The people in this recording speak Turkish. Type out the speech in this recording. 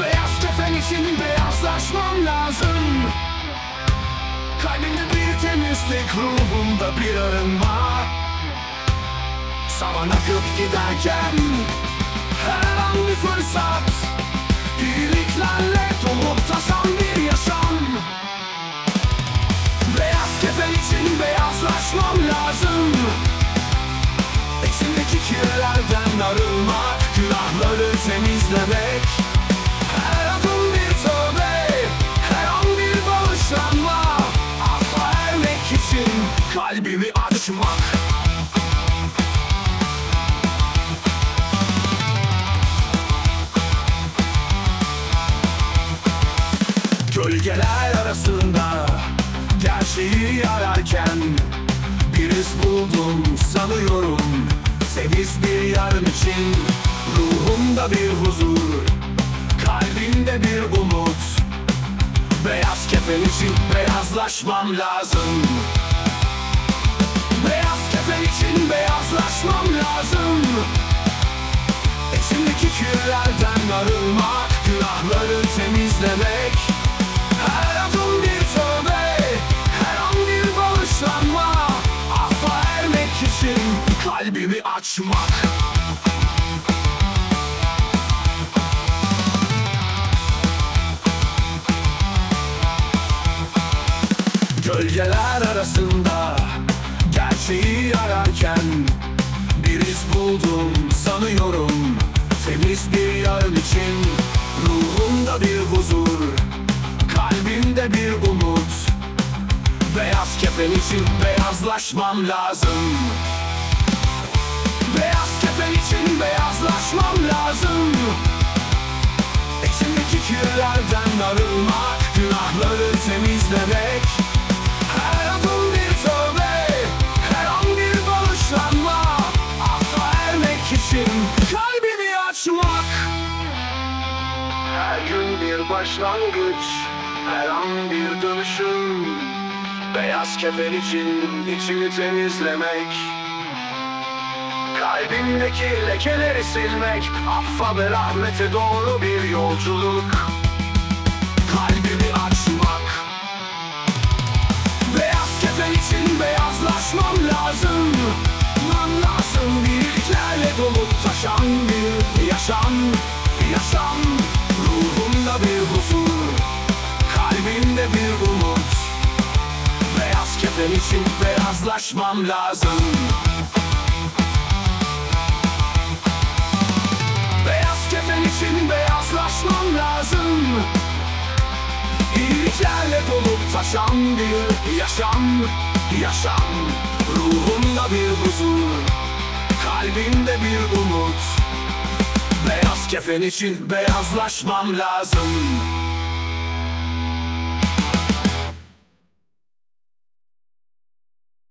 Beyaz kefen için beyazlaşmam lazım. Kalbimde bir temizlik ruhumda bir arınma Zaman akıp giderken her an bir fırsat Kalbimi açmak Gölgeler arasında Gerçeği ararken Bir iz buldum sanıyorum. Temiz bir yarın için Ruhumda bir huzur Kalbimde bir umut. Beyaz kefen için beyazlaşmam lazım İçimdeki kirlerden arınmak Günahları temizlemek. Her adım bir tövbe Her an bir bağışlanma. Affa ermek için Kalbimi açmak. Gölgeler arasında Gerçeği ararken Bir iz buldum sanıyorum Temiz bir yarın için Ruhumda bir huzur Kalbimde bir umut. Beyaz kefen için beyazlaşmam lazım. Beyaz kefen için beyazlaşmam lazım. İçimdeki kirlerden arınmak Günahları temizlemek. Her adım bir tövbe Her an bir bağışlanma. Affa ermek için bir başlangıç Her an bir dönüşüm. Beyaz kefen için içimi temizlemek Kalbimdeki lekeleri silmek Affa ve rahmete doğru bir yolculuk. Kalbimi açmak Beyaz kefen için beyazlaşmam lazım. Lan lazım birliklerle dolup taşan bir Yaşam Kefen için beyazlaşmam lazım. Beyaz kefen için beyazlaşmam lazım. İyiliklerle dolup taşan bir yaşam Yaşam. Ruhumda bir huzur Kalbimde bir umut. Beyaz kefen için beyazlaşmam lazım